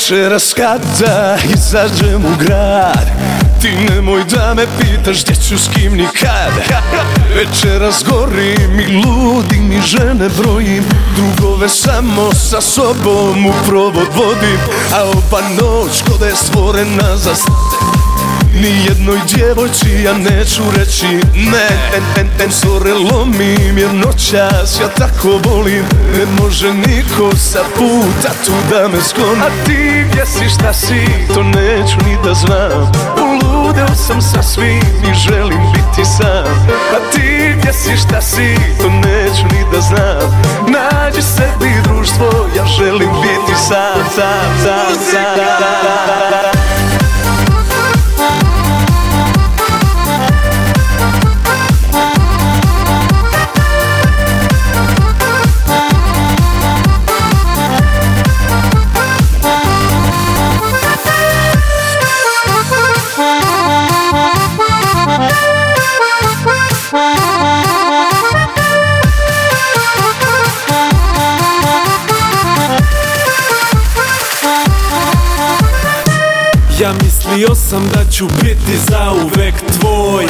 Večeras kada izađem u grad. Ti nemoj da me pitaš gdje ću s kim ni kad. Večeras gorim i ludim i žene brojim. Drugove samo sa sobom u provod vodim. A ova noć kod je stvorena za ni jednoj djevojči ja neću reći ne. En, en, en, sore lomim jer noćas ja tako volim. Ne može niko sa puta tu da me skloni. A ti gdje si šta si to neću ni da znam. Uludeo sam sa svim i želim biti sam. A ti gdje si šta si to neću ni da znam. Nađi sebi društvo ja želim biti sam, sam, sam, sam, sam. Ja mislio sam da ću biti zauvek tvoj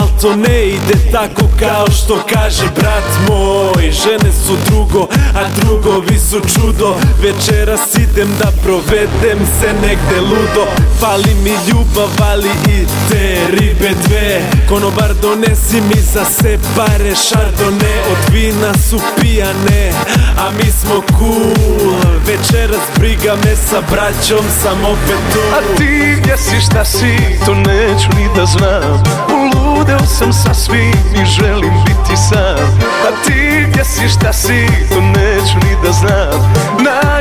Al to ne ide tako kao što kaže brat moj. Žene su drugo, a drugovi su čudo. Večeras idem da provedem se negde ludo. Fali mi ljubav, ali i te ribe dve. Konobar donesi mi za se pare šardone Od vina su pijane, a mi smo cool. Večeras briga me sa braćom sam opet tu. A ti gdje si šta si, to neću ni da znam. Uludeo sam sa svim i želim biti sam. A ti gdje si šta si, to neću ni da znam. Nađi